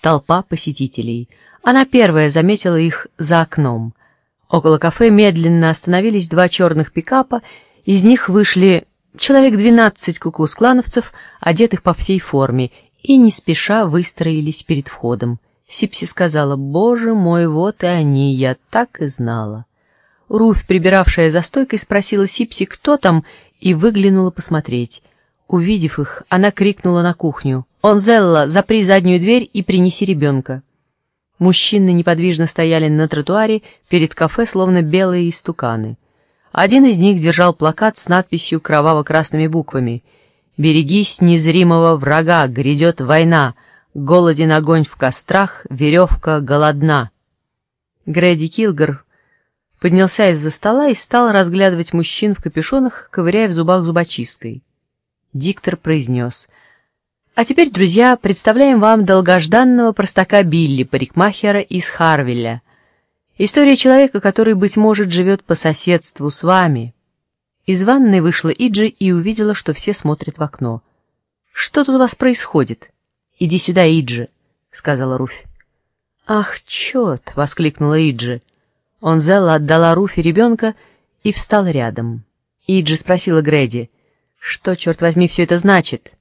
толпа посетителей. Она первая заметила их за окном. Около кафе медленно остановились два черных пикапа, из них вышли человек двенадцать куклус-клановцев, одетых по всей форме, и не спеша выстроились перед входом. Сипси сказала, «Боже мой, вот и они, я так и знала». Руфь, прибиравшая за стойкой, спросила Сипси, кто там, и выглянула посмотреть. Увидев их, она крикнула на кухню, «Онзелла, запри заднюю дверь и принеси ребенка». Мужчины неподвижно стояли на тротуаре перед кафе, словно белые истуканы. Один из них держал плакат с надписью кроваво-красными буквами «Берегись незримого врага, грядет война, голоден огонь в кострах, веревка голодна». Грэди Килгар поднялся из-за стола и стал разглядывать мужчин в капюшонах, ковыряя в зубах зубочисткой. Диктор произнес «А теперь, друзья, представляем вам долгожданного простака Билли, парикмахера из Харвилля». История человека, который, быть может, живет по соседству с вами. Из ванной вышла Иджи и увидела, что все смотрят в окно. «Что тут у вас происходит?» «Иди сюда, Иджи», — сказала Руфь. «Ах, черт!» — воскликнула Иджи. Онзелла отдала Руфи ребенка и встала рядом. Иджи спросила Грэди, «Что, черт возьми, все это значит?»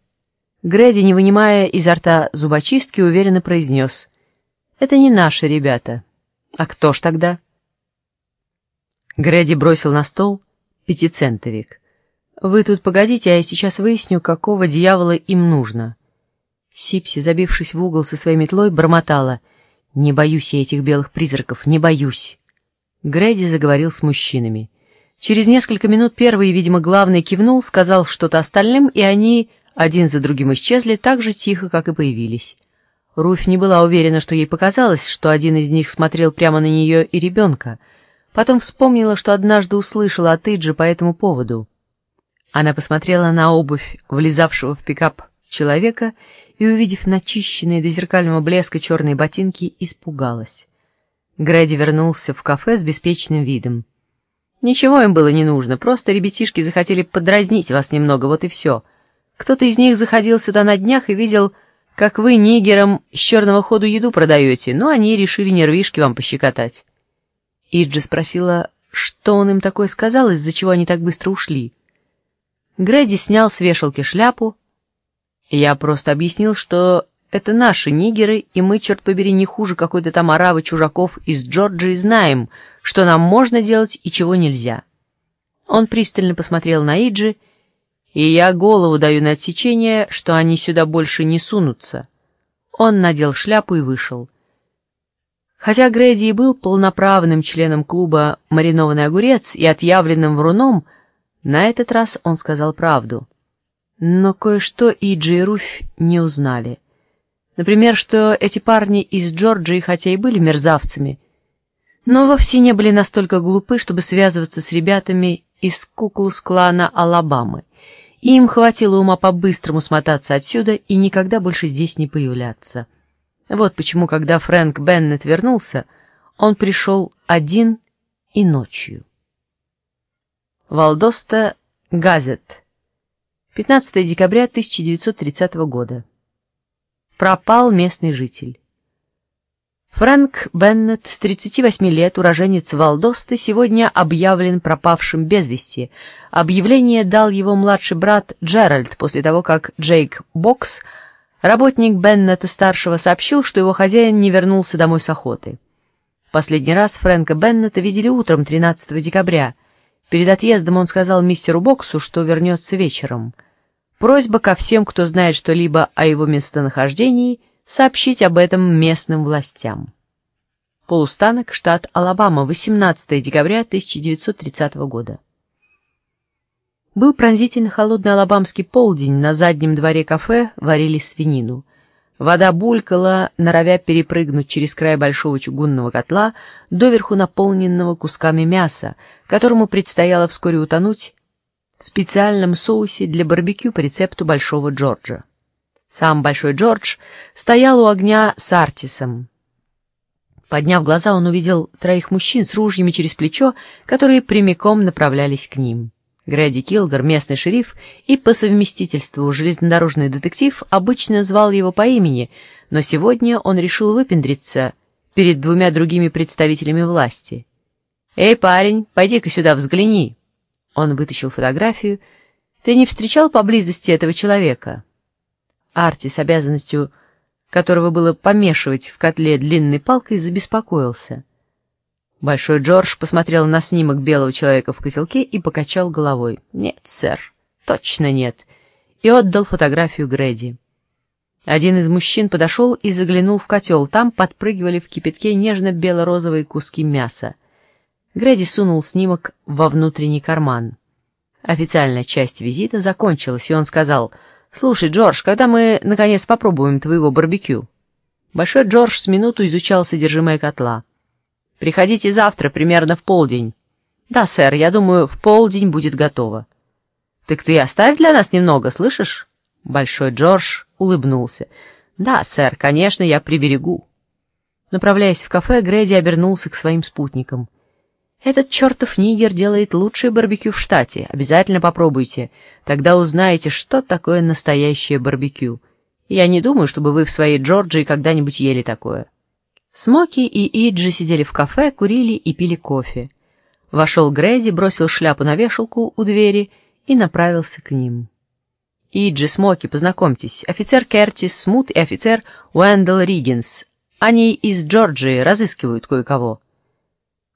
Грэди, не вынимая изо рта зубочистки, уверенно произнес, «Это не наши ребята». «А кто ж тогда?» Грэди бросил на стол пятицентовик. «Вы тут погодите, а я сейчас выясню, какого дьявола им нужно». Сипси, забившись в угол со своей метлой, бормотала. «Не боюсь я этих белых призраков, не боюсь». Грэди заговорил с мужчинами. Через несколько минут первый, видимо, главный кивнул, сказал что-то остальным, и они один за другим исчезли так же тихо, как и появились. Руфь не была уверена, что ей показалось, что один из них смотрел прямо на нее и ребенка. Потом вспомнила, что однажды услышала от Иджи по этому поводу. Она посмотрела на обувь влезавшего в пикап человека и, увидев начищенные до зеркального блеска черные ботинки, испугалась. Грэди вернулся в кафе с беспечным видом. «Ничего им было не нужно, просто ребятишки захотели подразнить вас немного, вот и все. Кто-то из них заходил сюда на днях и видел как вы нигерам с черного ходу еду продаете, но они решили нервишки вам пощекотать. Иджи спросила, что он им такое сказал, из-за чего они так быстро ушли. Грэди снял с вешалки шляпу. Я просто объяснил, что это наши нигеры, и мы, черт побери, не хуже какой-то там аравы чужаков из Джорджии знаем, что нам можно делать и чего нельзя. Он пристально посмотрел на Иджи и я голову даю на отсечение, что они сюда больше не сунутся. Он надел шляпу и вышел. Хотя Грэди и был полноправным членом клуба «Маринованный огурец» и отъявленным вруном, на этот раз он сказал правду. Но кое-что Иджи и Руфь не узнали. Например, что эти парни из Джорджии, хотя и были мерзавцами, но вовсе не были настолько глупы, чтобы связываться с ребятами из Куклус-клана Алабамы. Им хватило ума по-быстрому смотаться отсюда и никогда больше здесь не появляться. Вот почему, когда Фрэнк Беннет вернулся, он пришел один и ночью. Валдоста Газет. 15 декабря 1930 года. Пропал местный житель. Фрэнк Беннет, 38 лет, уроженец Валдосты, сегодня объявлен пропавшим без вести. Объявление дал его младший брат Джеральд после того, как Джейк Бокс, работник Беннета-старшего, сообщил, что его хозяин не вернулся домой с охоты. Последний раз Фрэнка Беннета видели утром 13 декабря. Перед отъездом он сказал мистеру Боксу, что вернется вечером. Просьба ко всем, кто знает что-либо о его местонахождении — сообщить об этом местным властям. Полустанок, штат Алабама, 18 декабря 1930 года. Был пронзительно холодный алабамский полдень, на заднем дворе кафе варили свинину. Вода булькала, норовя перепрыгнуть через край большого чугунного котла, доверху наполненного кусками мяса, которому предстояло вскоре утонуть в специальном соусе для барбекю по рецепту Большого Джорджа. Сам Большой Джордж стоял у огня с Артисом. Подняв глаза, он увидел троих мужчин с ружьями через плечо, которые прямиком направлялись к ним. Грэди Килгар, местный шериф и по совместительству железнодорожный детектив, обычно звал его по имени, но сегодня он решил выпендриться перед двумя другими представителями власти. «Эй, парень, пойди-ка сюда, взгляни!» Он вытащил фотографию. «Ты не встречал поблизости этого человека?» Арти с обязанностью которого было помешивать в котле длинной палкой, забеспокоился. Большой Джордж посмотрел на снимок белого человека в котелке и покачал головой. «Нет, сэр, точно нет», и отдал фотографию Грэди. Один из мужчин подошел и заглянул в котел. Там подпрыгивали в кипятке нежно-бело-розовые куски мяса. Грэди сунул снимок во внутренний карман. Официальная часть визита закончилась, и он сказал — «Слушай, Джордж, когда мы, наконец, попробуем твоего барбекю?» Большой Джордж с минуту изучал содержимое котла. «Приходите завтра, примерно в полдень». «Да, сэр, я думаю, в полдень будет готово». «Так ты оставь для нас немного, слышишь?» Большой Джордж улыбнулся. «Да, сэр, конечно, я приберегу». Направляясь в кафе, Грэди обернулся к своим спутникам. Этот чертов нигер делает лучшее барбекю в штате. Обязательно попробуйте. Тогда узнаете, что такое настоящее барбекю. Я не думаю, чтобы вы в своей Джорджии когда-нибудь ели такое. Смоки и Иджи сидели в кафе, курили и пили кофе. Вошел Грэди, бросил шляпу на вешалку у двери и направился к ним. Иджи, Смоки, познакомьтесь, офицер Кертис Смут и офицер Уэндell Риггинс. Они из Джорджии разыскивают кое-кого.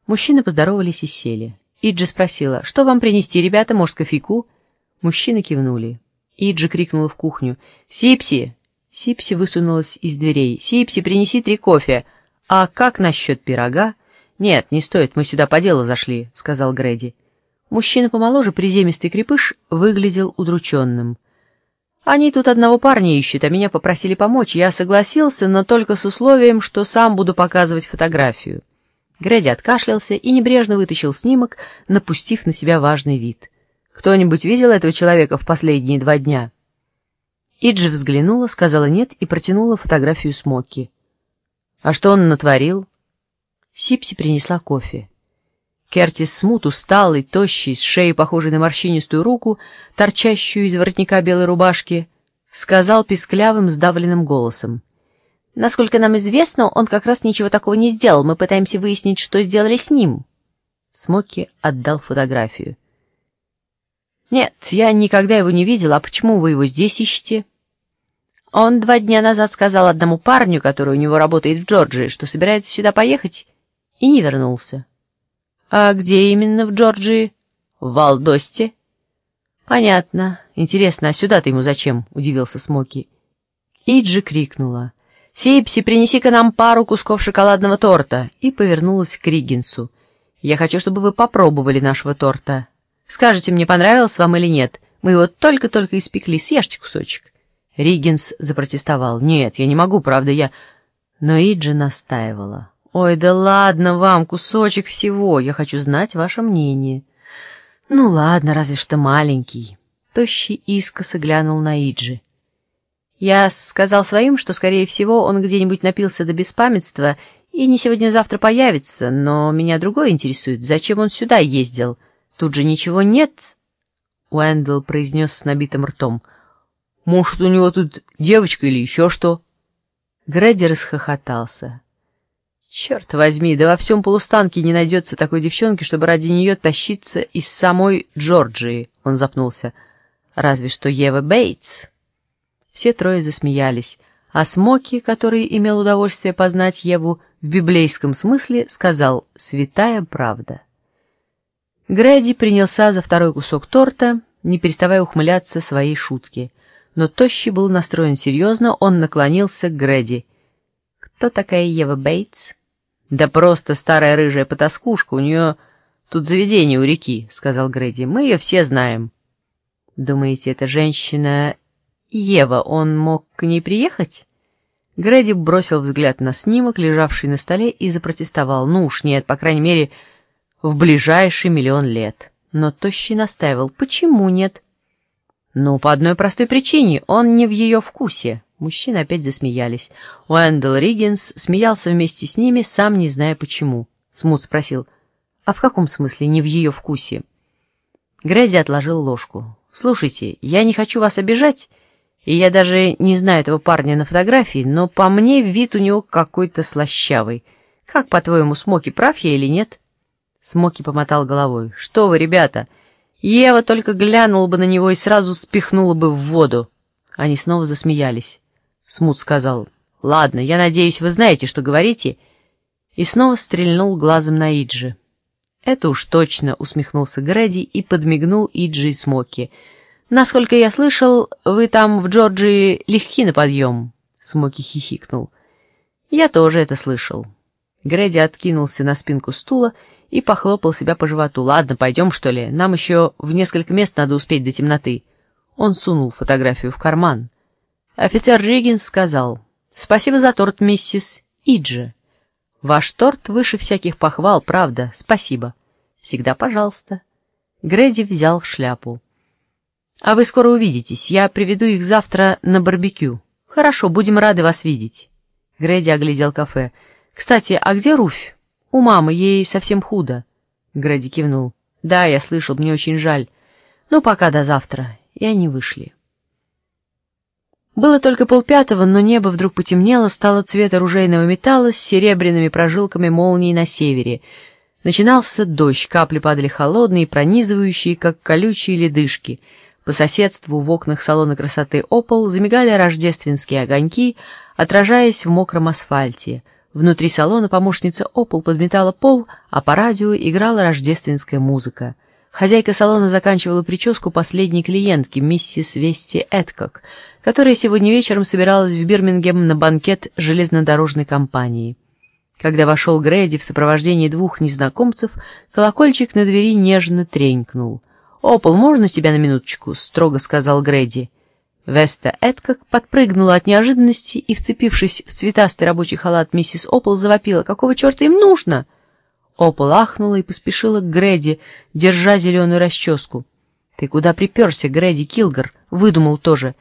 Мужчины поздоровались и сели. Иджи спросила, что вам принести, ребята, может, кофейку? Мужчины кивнули. Иджи крикнула в кухню. «Сипси!» Сипси высунулась из дверей. «Сипси, принеси три кофе. А как насчет пирога?» «Нет, не стоит, мы сюда по делу зашли», — сказал Грэди. Мужчина помоложе, приземистый крепыш, выглядел удрученным. «Они тут одного парня ищут, а меня попросили помочь. Я согласился, но только с условием, что сам буду показывать фотографию». Грэди откашлялся и небрежно вытащил снимок, напустив на себя важный вид. «Кто-нибудь видел этого человека в последние два дня?» Иджи взглянула, сказала «нет» и протянула фотографию Смоки. «А что он натворил?» Сипси принесла кофе. Кертис Смут, усталый, тощий, с шеей похожей на морщинистую руку, торчащую из воротника белой рубашки, сказал писклявым, сдавленным голосом. Насколько нам известно, он как раз ничего такого не сделал. Мы пытаемся выяснить, что сделали с ним. Смоки отдал фотографию. «Нет, я никогда его не видел. А почему вы его здесь ищете?» Он два дня назад сказал одному парню, который у него работает в Джорджии, что собирается сюда поехать, и не вернулся. «А где именно в Джорджии?» «В Валдосте». «Понятно. Интересно, а сюда-то ему зачем?» — удивился Смоки. Иджи крикнула. «Сипси, принеси-ка нам пару кусков шоколадного торта!» и повернулась к Риггинсу. «Я хочу, чтобы вы попробовали нашего торта. Скажите, мне понравился вам или нет? Мы его только-только испекли, съешьте кусочек». Риггинс запротестовал. «Нет, я не могу, правда, я...» Но Иджи настаивала. «Ой, да ладно вам, кусочек всего, я хочу знать ваше мнение». «Ну ладно, разве что маленький». Тощий искоса глянул на Иджи. Я сказал своим, что, скорее всего, он где-нибудь напился до беспамятства и не сегодня-завтра появится, но меня другое интересует. Зачем он сюда ездил? Тут же ничего нет. Уэндл произнес с набитым ртом. Может, у него тут девочка или еще что? Грэди расхохотался. Черт возьми, да во всем полустанке не найдется такой девчонки, чтобы ради нее тащиться из самой Джорджии, он запнулся. Разве что Ева Бейтс. Все трое засмеялись, а Смоки, который имел удовольствие познать Еву в библейском смысле, сказал «святая правда». Грэди принялся за второй кусок торта, не переставая ухмыляться своей шутки. Но Тощий был настроен серьезно, он наклонился к Грэди. «Кто такая Ева Бейтс?» «Да просто старая рыжая потаскушка, у нее тут заведение у реки», — сказал Грэди. «Мы ее все знаем». «Думаете, эта женщина Ева, он мог к ней приехать? Грэди бросил взгляд на снимок, лежавший на столе, и запротестовал. Ну уж нет, по крайней мере, в ближайший миллион лет. Но Тощий настаивал. Почему нет? Ну, по одной простой причине. Он не в ее вкусе. Мужчины опять засмеялись. Уэндell Риггинс смеялся вместе с ними, сам не зная почему. Смут спросил. А в каком смысле не в ее вкусе? Грэди отложил ложку. «Слушайте, я не хочу вас обижать, И я даже не знаю этого парня на фотографии, но по мне вид у него какой-то слащавый. Как, по-твоему, Смоки прав я или нет?» Смоки помотал головой. «Что вы, ребята? Ева только глянула бы на него и сразу спихнула бы в воду». Они снова засмеялись. Смут сказал, «Ладно, я надеюсь, вы знаете, что говорите», и снова стрельнул глазом на Иджи. «Это уж точно», — усмехнулся Грэди и подмигнул Иджи и Смоки. «Насколько я слышал, вы там в Джорджии легки на подъем», — Смоки хихикнул. «Я тоже это слышал». Грэди откинулся на спинку стула и похлопал себя по животу. «Ладно, пойдем, что ли? Нам еще в несколько мест надо успеть до темноты». Он сунул фотографию в карман. Офицер Риггинс сказал, «Спасибо за торт, миссис Иджи». Ваш торт выше всяких похвал, правда. Спасибо. Всегда пожалуйста. Грэди взял шляпу. А вы скоро увидитесь. Я приведу их завтра на барбекю. Хорошо, будем рады вас видеть. Грэди оглядел кафе. Кстати, а где Руфь? У мамы, ей совсем худо. Грэди кивнул. Да, я слышал, мне очень жаль. Ну, пока до завтра. И они вышли. Было только полпятого, но небо вдруг потемнело, стало цвета оружейного металла с серебряными прожилками молний на севере. Начинался дождь, капли падали холодные, пронизывающие, как колючие ледышки. По соседству в окнах салона красоты «Опол» замигали рождественские огоньки, отражаясь в мокром асфальте. Внутри салона помощница «Опол» подметала пол, а по радио играла рождественская музыка. Хозяйка салона заканчивала прическу последней клиентки, миссис Вести Эдкок, которая сегодня вечером собиралась в Бирмингем на банкет железнодорожной компании. Когда вошел Грэди в сопровождении двух незнакомцев, колокольчик на двери нежно тренькнул. «Опол, можно тебя на минуточку?» — строго сказал Грэди. Веста Эдкок подпрыгнула от неожиданности и, вцепившись в цветастый рабочий халат миссис Опол, завопила. «Какого черта им нужно?» Опол ахнула и поспешила к Грэди, держа зеленую расческу. «Ты куда приперся, Грэди Килгар?» Выдумал тоже.